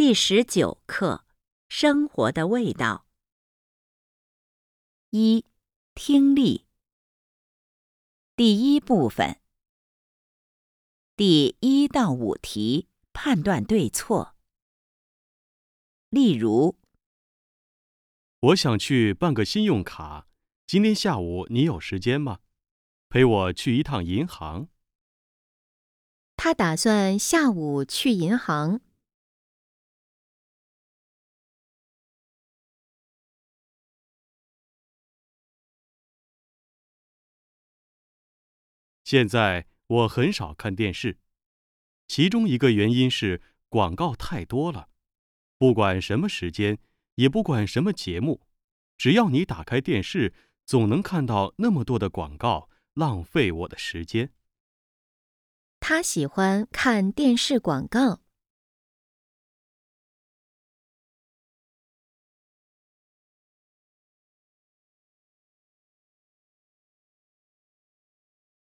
第十九课：生活的味道。一、听力。第一部分，第一到五题判断对错。例如，我想去办个信用卡，今天下午你有时间吗？陪我去一趟银行。他打算下午去银行。现在我很少看电视，其中一个原因是广告太多了。不管什么时间，也不管什么节目，只要你打开电视，总能看到那么多的广告，浪费我的时间。他喜欢看电视广告。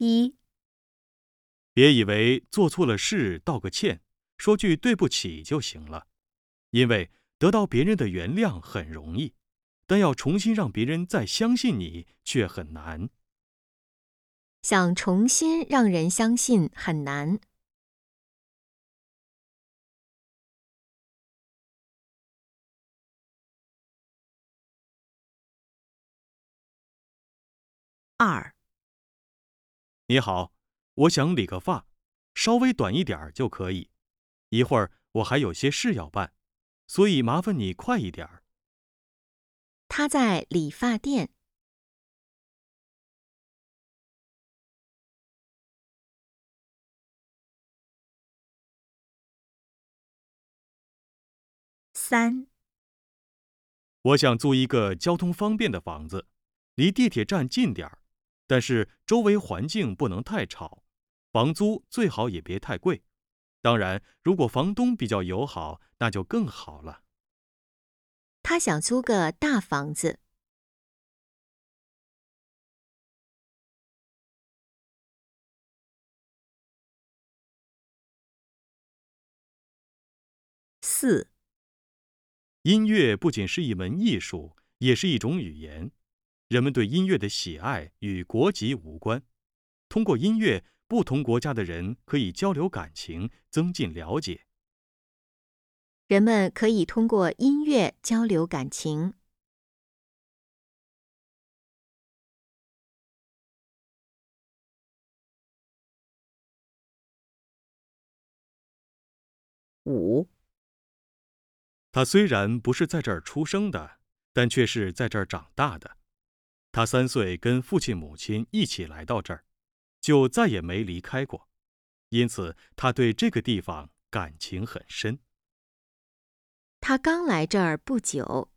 一，别以为做错了事道个歉，说句对不起就行了，因为得到别人的原谅很容易，但要重新让别人再相信你却很难。想重新让人相信很难。二，你好，我想理个发，稍微短一点儿就可以。一会儿我还有些事要办，所以麻烦你快一点儿。他在理发店。三，我想租一个交通方便的房子，离地铁站近点儿，但是周围环境不能太吵，房租最好也别太贵。当然，如果房东比较友好，那就更好了。他想租个大房子。四，音乐不仅是一门艺术，也是一种语言。人们对音乐的喜爱与国籍无关。通过音乐，不同国家的人可以交流感情，增进了解。人们可以通过音乐交流感情。五，他虽然不是在这儿出生的，但却是在这儿长大的。他三岁跟父亲母亲一起来到这儿，就再也没离开过，因此他对这个地方感情很深。他刚来这儿不久，